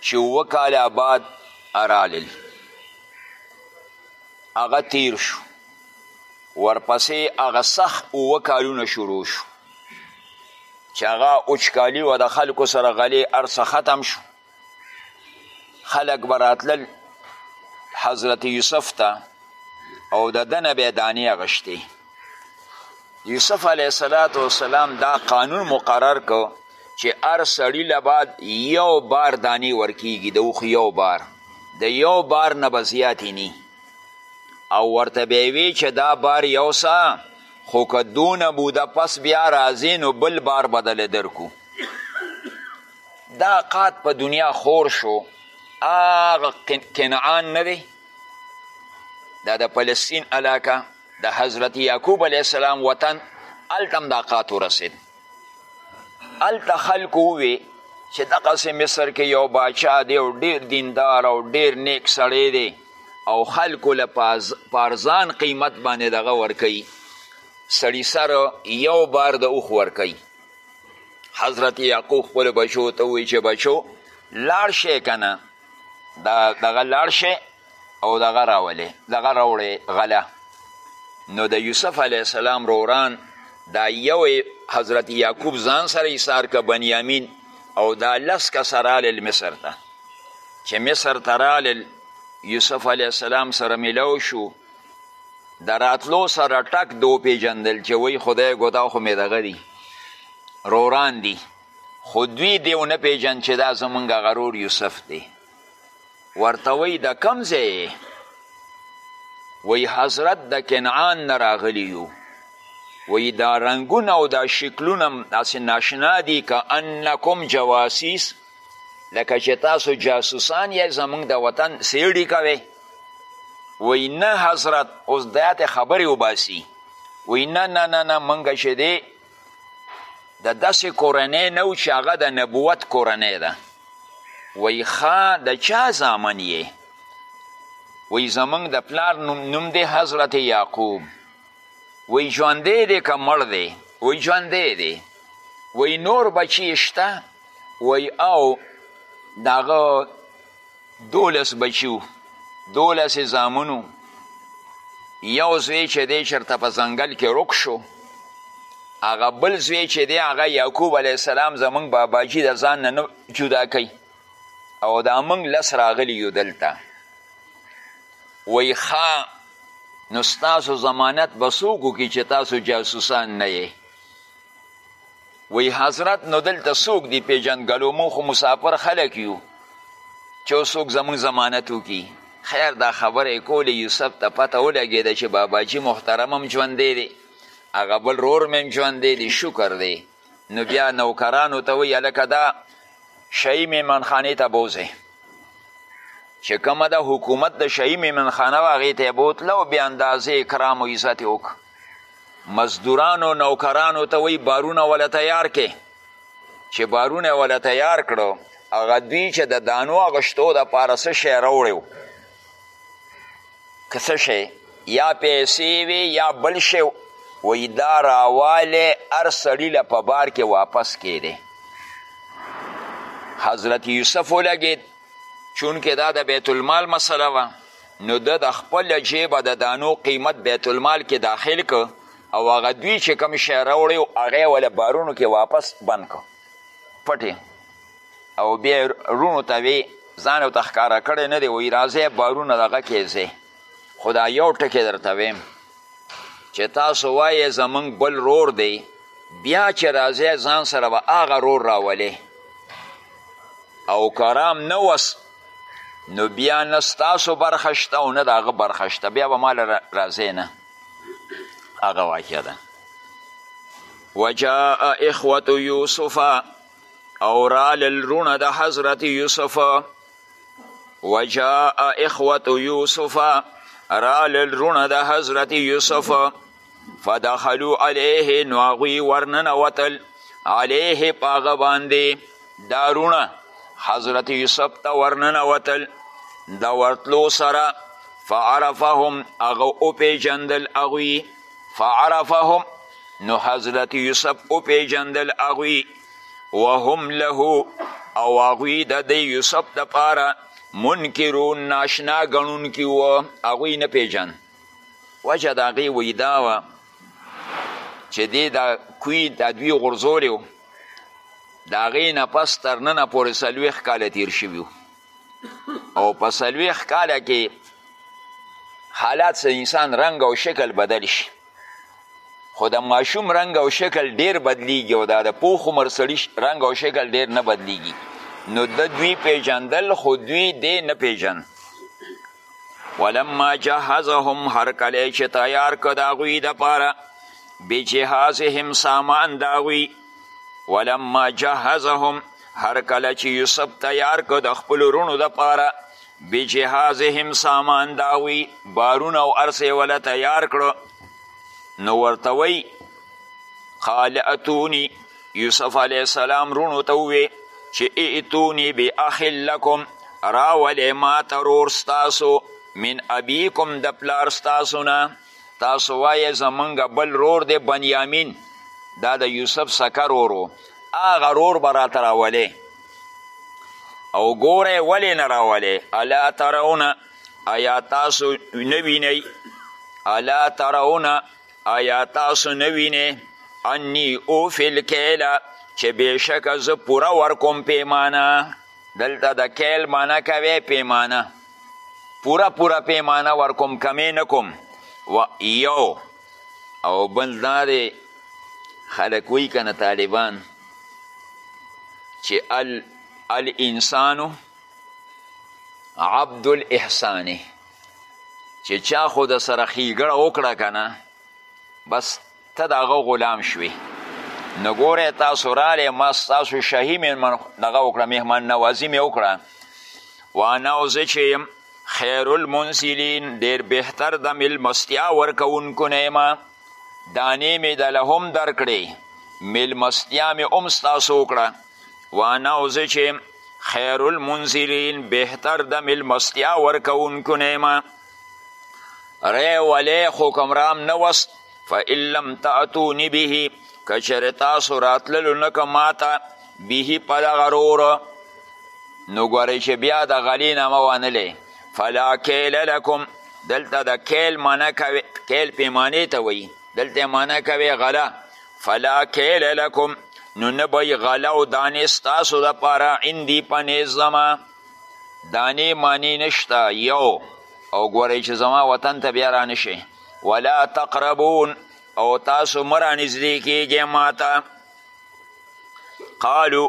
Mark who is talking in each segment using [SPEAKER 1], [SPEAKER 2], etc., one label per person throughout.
[SPEAKER 1] چې اووه کاله بعد رالل هغه تیر شو ورپسې هغه سخت اووه کالونه شروع شو چې هغه وچکالي وه د خلکو سره غلې هر څه ختم شو خلک به راتلل حضرت یوسف ته او د ده نه به یې دانې اخیستې یوسف علیه صلات وسلام دا قانون مقرر کو چې هر سړي له بعد یو بار دانې ورکیږي د اوښ یو بار د یو بار نه به زیاتې نی او ورته به وی چې دا بار یو سا خو که دونه بوده پس بیا راځې نو بل بار بدل درکو دا قات په دنیا خور شو آغا کنعان نه دی دا د فلسطین علاقه د حضرت یعقوب علیه السلام وطن هلته هم دا قات ورسېد هلته خلکو ووې چې دغسې مصر کې یو باچا دی او ډېر دیندار او ډېر نیک سړی دی او خلکو له پارزان قیمت باندې دغه ورکوي سړي سر یو بار د اوښ ورکوي حضرت یعقوب خپلو بچو ته ووایي چې بچو لاړ شئ که نه دا دغه لاړ شئ او دغه راولې دغه راوړې غله نو د یوسف علیه السلام روران دا یو حضرت یعقوب ځان سره ایثار که بنیامین او دا لس کسه رالل مصر ته چې مصر ته رالل یوسف علیه السلام سره میلاو شو د راتلو سره ټک د وپېژندل چې وایي خدای ګوتا خو مې دغه دي روران دي خو دوی دې ونه پېژند چې دا زمونږ غرور یوسف دی ورته وی د کم ځای وی حضرت د کنعان نه راغلی یو وی دا رنګونه او دا شکلونه هم داسې ناشنا دي که انکم جواسیس لکه چې تاسو جاسوسان یې زموږ د وطن سیړي کوئ وی نه حضرت اوس داتې خبرې وباسي وی نه نه نه نه موږ چې دی د داسې کورنۍ نه و چې هغه د نبوت کورنۍ ده وایي ښه د چا زامن یې وایي زمونږ د پلار نوم, نوم دی حضرت یعقوب وایي ژوندی دی که مړ دی وایي ژوندی دی وایي نور بچی شته وایي او د هغه دولس بچي وو دولس یې زامن وو یو زوی چې دی چېرته په ځنګل کې ورک شو هغه بل زوی چې دی هغه یعقوب علیه السلام زمونږ باباجي د ځان نه جدا کوي او دا موږ لس راغلي یو دلته وایي ښه نو ستاسو ضمانت به څوک وکړي چې تاسو جاسوسان نه یې وی حضرت نو دلته څوک دی پیژندګلو مو خو مسافر خلک یو چې څوک زمونږ ضمانت وکړي خیر دا خبره یې کولې یوسف ته پته ولګېده چې باباجي محترم هم ژوندی دی هغه بل رور مې هم ژوندی دی شکر دی نو بیا نوکرانو ته وایي هلکه دا شهي میمنخانې ته بوځئ چې کومه د حکومت د شهي میمنخانه وه هغې ته یې بوتله او بې اندازې اکرام و عزت یې وکړ مزدورانو نوکرانو ته وی بارونه ولا تیار کې چې بارونه ولا تیار کړو هغه دوی چې د دانو اغشتو د پاره څه شی راوړی و که څه شی یا پیسې وي یا بل شی وایي دا راوالی هر سړي له په بار کې واپس کېدی حضرت یوسف ولګېد چونکې دا د بیت المال مسله وه نو ده د خپل جیبه د دانو قیمت بیت المال کې داخل که او هغه دوی چې کوم شی راوړی و هغه یې وله بارونو کې واپس بند که پټې او بیا یې روڼو ته وې ځان ورته ښکاره کړی نه دی وایي راځئ بارونه دغه کې ځئ خو دا یو ټکی درته ویم چې تاسو وایې زمونږ بل رور دی بیا چې راځئ ځان سره به هغه رور راولې او کرام نه وس نو بیا نه ستاسو برخه شته او نه د هغه برخه شته بیا به مال راځی نه هغه واقع ده وجاء اخوة یوسف او رالل رونه د حضرت یوسف وجاء اخوة یوسف رالل رونه د حضرت یوسف فدخلو علیه نو هغوی ورننوتل علیه په هغه باندې دارونه حضرت یوسف ته ورننوتل د ورتلو سره فعرفهم هغه وپېژندل هغوی فعرفهم نو حضرت یوسف وپېژندل هغوی وهم له او هغوی د دی یوسف دپاره منکرون ناشنا ګڼونکي و هغوی نه پېژند وجه د هغې وی دا وه چې دې دا کوی دا دوی غورځولی و د هغې نه پس تر ننه پورې څلوېښت کاله تیر شوي او په څلوېښت کاله کې حالات د انسان رنګ او شکل بدل شي خو د ماشوم رنګ او شکل ډیر بدلیږي او دا د پوخ عمر سړي رنګ او شکل ډیر نه بدلیږي نو د دوی پیژندل خو دوی دې نه پیژند ولما جهزهم هر کله چې تیار که د هغوی دپاره بجهازهم سامان د هغوی ولما جهزهم هر کله چې یوسف تیار که د خپلو وروڼو دپاره بجهازهم سامان د هغوی بارونه او هر څه یې وله تیار کړو نو ورته وایي قال اتوني یوسف علیه السلام رونو ته ووی چې ائتونی بی اخ لکم راولی ما ته رور ستاسو من ابیکم د پلار ستاسو نه تاسو وایې زمونږ بل رور دی بنیامین دا د یوسف سکه رور و هغه رور به راته راولې او ګوره ولې نه راولې الا ترونه ایا تاسو نه وینئ الا ترونه ایا تاسو نه وینې انی اوفی الکیل چې بېشکه زه پوره ورکوم پیمانه دلته د کیل معنی کوي پیمانه پوره پوره پیمانه ورکوم کمې نه کوم و یو او بل دا دی خلک وایي که نه طالبان چې ال الانسان عبد الاحسان چې چا خو د سره ښیګړه وکړه که نه بس ته د هغه غلام شوې نو ګوره تاسو رالی ما ستاسو شهي مېلمن دغه وکړه مهمان نوازي مې وکړه وانا او زه چې یم خیر المنزلین ډېر بهتر د میلمستیا ورکوونکو نه یم دانې مې د لهم درکړې میلمستیا مې هم ستاسو وکړه وانا او زه چې خیر المنزلین بهتر د ملمستیا ورکوونکو نه یم ری ولی خو کوم رام نه وست فان لم تأتوني به که چېرې تاسو راتللو نه که ماته به په دغه رور نو ګورئ چې بیا د غلې نامه وانلی فلا کیل لکم دلته د کیل معنی کوي کیل پیمانې ته وایي دلته معنی کوي غله فلا کیل لکم نو نه به غله او دانې ستاسو دپاره عندي په نیز زما دانې معنی نشته یو او ګورئ چې زما وطن ته بیا رانشئ ولا تقربون او تاسو مه رانږدې کیږئ ماته قالو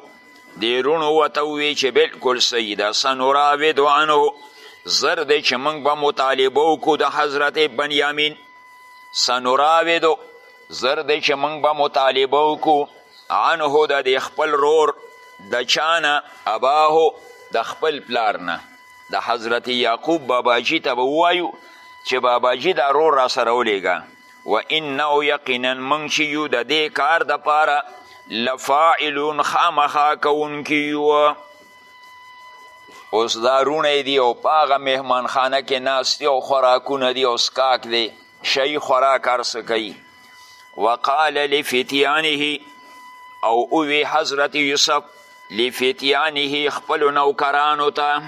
[SPEAKER 1] دې روڼو ورته ووی چې بلکل صحیح ده سنراودو عنه زر دی چې موږ به مطالبه وکړو د حضرت بنیامین سنراودو زر دی چې موږ به مطالبه وکړو عنه د دې خپل رور د چا نه اباه د خپل پلار نه د حضرت یعقوب باباجي ته به ووایو چې باباجي دا رور را سره ولیږه و انه یقینا موږ چې یو د دې کار دپاره لفاعلون خامخا کوونکي یو اوس دا روڼی دی او په هغه مهمانخانه کې ناست دی او خوراکونه دی او سکاک دی شي خوراک هر څه کوي وقال لفتیانه او اوی حضرت یوسف لفتیانه خپل نوکرانو ته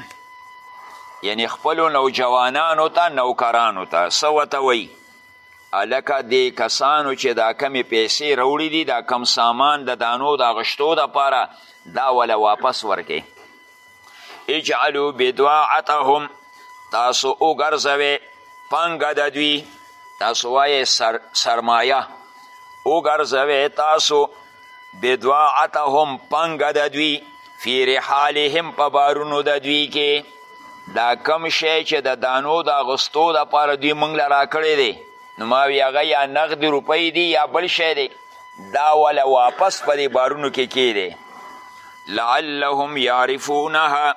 [SPEAKER 1] یعنی خپل نوجوانانو ته نوکرانو ته څه ورته وایي هلکه دې کسانو چې دا کمې پیسې راوړي دي دا کم سامان د دانو د اغشتو دپاره دا وله واپس ورکې اجعلو بدواعتهم تاسو وګرځوئ پانګه د دوی تاسو وایې سر، سرمایه وګرځوئ تاسو بدواعتهم پانګه د دوی فی رحالهم په بارونو د دوی کې دا کم شی چې د دانو د اغوستو دپاره دوی موږ له راکړی دی نو ما وی هغه یا نغدي روپۍ دي یا بل شی دی دا وله واپس په دې بارونو کې کېدی لعلهم یعرفونها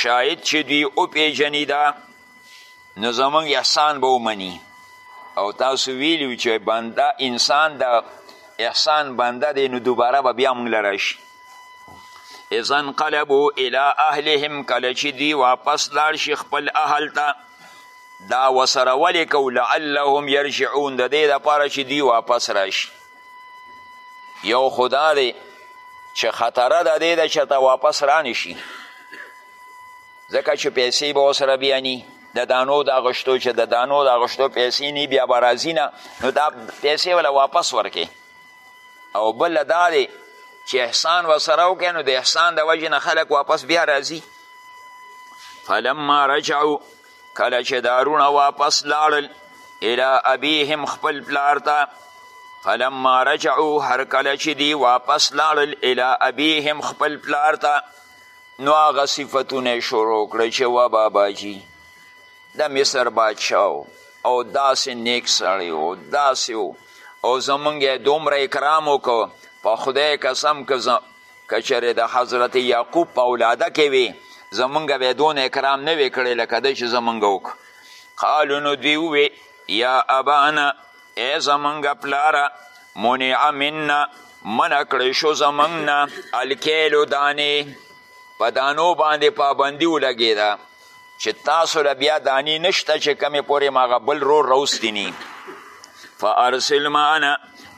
[SPEAKER 1] شاید چې دوی وپېژني دا نو زمونږ احسان به ومني او تاسو ویلي چې بنده انسان د احسان بنده دی نو دوباره به بیا موږ له راشي اذا انقلبو الی اهلهم کله چې دوی واپس لاړ شي خپل اهل ته دا وسره ولې کو لعلهم یرجعون د دې دپاره چې دوی واپس راشي یو خو دا دی چې خطره د دې ده چې ته واپس رانشي ځکه چې پیسې به ورسره بیا ني د دانو د اغشتو چې د دانو د اغشتو پیسې ني بیا به راځي نه نو دا پیسې وله واپس ورکې او بل دا دی چې احسان ورسره وکړي نو د احسان د وجې نه خلک واپس بیا راځي فلما رجعو کله چې دارونه واپس لاړل الى ابیهم خپل پلار ته فلما رجعو هر کله چې دی واپس لاړل الى ابیهم خپل پلار ته نو هغه صفتونه شروع کړی چې و بابا جی د مصر بادشاه او داسې نیک سړی او داسې او او زمونږ یې دومره اکرام وکړو په خدای قسم که که چېرې د حضرت یعقوب په اولاده کې وي زمونږ به یې دونه اکرام نه وی کړی لکه دی چې زمونږ وکړو قالو نو دوی ووې یا ابانا ای زمونږ پلاره منع منا منع کړی شو زمونږ نه الکیلو دانې په دانو باندې پابندي ولګېده چې تاسو له بیا دانی نشته چې کمې پورې ماغه بل رور راوستینی فارسل معنا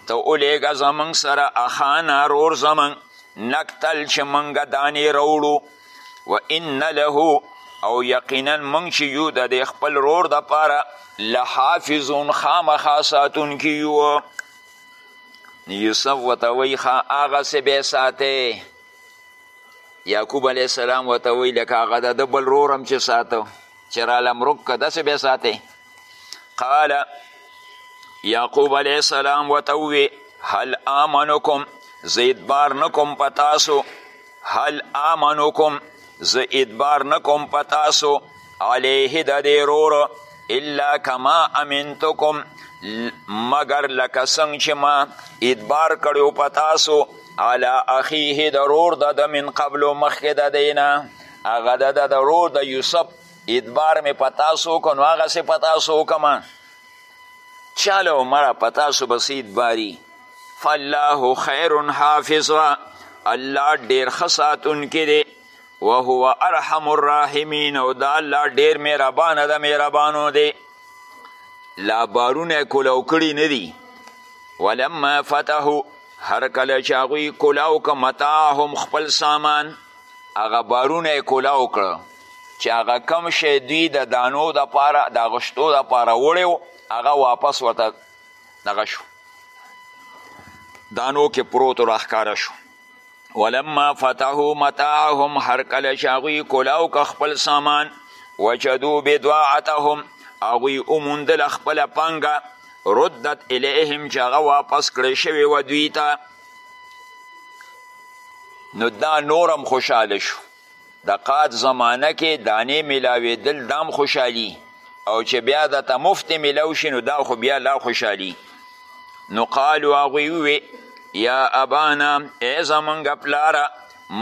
[SPEAKER 1] ته اولیږه زمونږ سره اخانا رور زمونږ نکتل چې مونږ دانې راوړو و ان له او یقینا مونږ چې یو د دې خپل رور د پاره لحافظون خامخا ساتونکي یو یوسف ورته وایي ښه هغسې به ساتې یعقوب علیه السلام ورته وایي لکه هغه د ده بل رور هم چې ساته چې راله مرک که داسې بیا ساتې قال یعقوب علیه السلام ورته ووی هل آمنکم زه ادبار نه کوم په تاسو هل آمنکم زه ادبار نه کوم په تاسو علیه د دې رور الا کما امنتکم مگر لکه څنګه چې ما ادبار کړو په تاسو علی اخیه د رور د د من قبلو مخکې د دی نه هغه د د د رور د یوسف ادبار مې په تاسو وکړو نو هغسې په تاسو وکړم چاله عمره په تاسو بسې ادباري فالله خیر حافظ الله ډېر ښه ساتونکی دی وهو ارحم الراحمین او دا الله ډیر مهربانه ده مهربانو دی لا بارونه کولو کړي نه دي ولما فتحو هر کله چې هغوی کلاو که متاعهم خپل سامان هغه بارونه یې کلاو کړه چې هغه کم شی دوی د دانو دپاره د اغشتو دپاره وړی و هغه واپس ورته دغه شو دانو کې پروت راښکاره شو ولما فتحو متاعهم هر کله چې هغوی کلاو که خپل سامان وجدو بدواعتهم هغوی وموندله خپله پانګه ردت الیهم چې هغه واپس کړی شوې وه دوی ته نو دا نورم خوشحاله شو د قات زمانه کې دانې ملاوېدل دام خوشحالي او چې بیا د ته مفت ملاو شي نو دا خو بیا لا خوشحالي نو قالو هغوی ووې یا ابانا ای زمونږ پلاره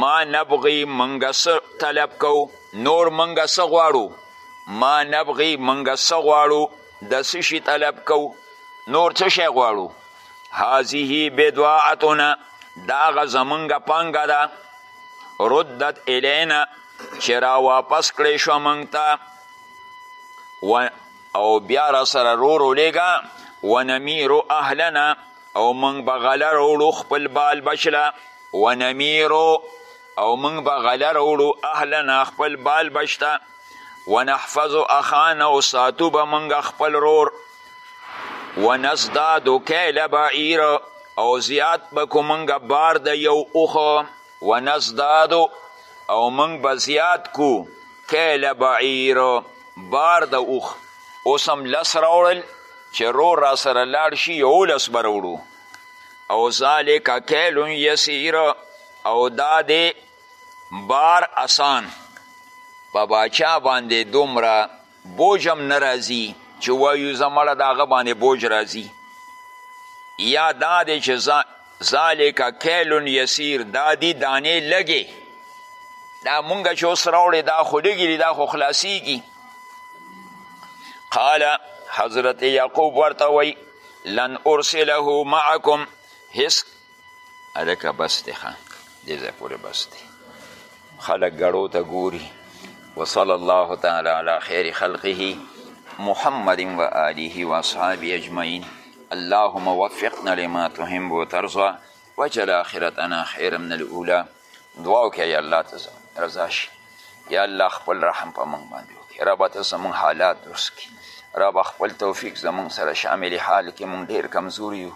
[SPEAKER 1] ما نبغي مونږ څه طلب کوو نور مونږ څه غواړو ما نبغي مونږ څه غواړو د څه شي طلب کوو نور څه شی غواړو هذه بدواعتنا دا هغه زمونږ پانګه ده ردت الینا چې را واپس کړی شو موږ ته او بیا را سره رور ولیږه ونمیرو اهلنا او موږ به غله راوړو خپل بال بچله ونمیرو او موږ به غله راوړو اهلنا خپل بال بچته ونحفظ اخانا او ساتو به موږ خپل رور ونزداد کیل بعیر او زیات بکو منګ بار د یو اوخه ونزداد او منګ به زیات کو کیل بعیر بار د اوخ اوس هم لس راوړل چې رو را سره لاړ شي یولس به راوړو او ذالک کیل یسیر او دا دی بار اسان په باچا باندې دومره بوج هم نه راځي چې وایو زه مړه د هغه باندې بوج راځي یا دا دی چې ذالک کیلون یسیر دا دی دانې لږې دا مونږ چې اوس راوړې دا خو لږې دي دا خو خلاصیږي قال حضرت یعقوب ورته وی لن ارسله معکم هیڅ الکه بس دی ښه دې ځای پورې بس دی خلک ګړو ته ګوري وصلی الله تعالی علی خیر خلقه محمد و آله و اصحابه اجمعین اللهم وفقنا لما تحب وترضى واجعل آخرتنا خيرا من الأولى دعا وکړه یا الله ته زموږ رضا شي یا الله خپل رحم په موږ باندې وکړي ربه ته زموږ حالات درست کړي ربه خپل توفیق زموږ سره شامل حال کې موږ ډېر کمزور یو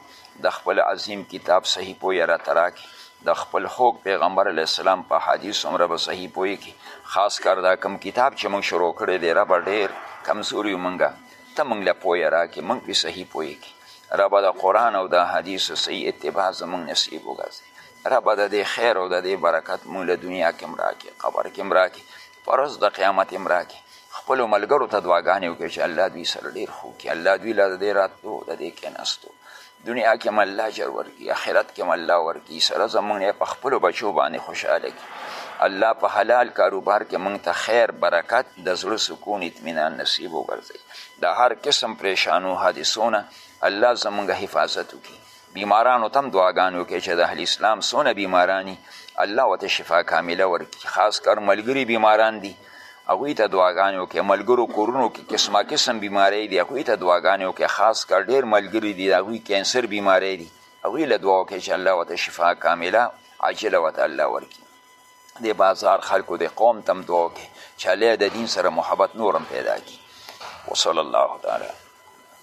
[SPEAKER 1] د خپل عظیم کتاب صحیح پویه راته راکړي د خپل خوږ پیغمبر علیه السلام په حدیث هم ربه صحیح پوی کی خاص کر دا کم کتاب چې مونږ شروع کړی دی ربه ډېر کمزور یو مونږه ته مونږ له پویه راکړي مونږ پې صحیح پوی کی ربه د قرآن او د حدیثو صحیح اتباع زمونږ نصیب وګرځي ربه د دې خیر او د دې برکت مونږ له دنیا کې هم راکړي قبر کې هم راکړي په ورځ د قیامت هم راکړي خپلو ملګرو ته دعاګانې وکړي چې الله دوی سره ډېر ښه وکړي الله دوی له د دې راتلو د دې کېناستو دنیا کې هم الله اجر ورکړي آخرت کې هم الله ورکړي سره زمونږ نه په خپلو بچو باندې خوشحاله کړي الله په حلال کاروبار کې مونږ ته خیر برکت د زړه سکون اطمینان نصیب وګرځوي د هر قسم پریشانو حادثو نه الله زمونږ حفاظت وکړي بیمارانو تم دعاګانې وکړي چې د اهل اسلام څونه بیمارانی الله ورته شفا کامله ورکړي خاص کر ملګري بیماران دي هغوی ته دعاګانې وکړي ملګرو کورونو کې قسمه قسم بیماری دي هغوی ته دعاګانې وکړي خاص کر ډېر ملګري دي د هغوی کینسر بیماری دي هغوی له دعا وکړي چې الله ورته شفا کامله عاجله ورته الله ورکړي د بازار خلکو د قوم تم دعا وکړي چې الله د دین سره محبت نورم پیدا کړي وصلی الله تعالی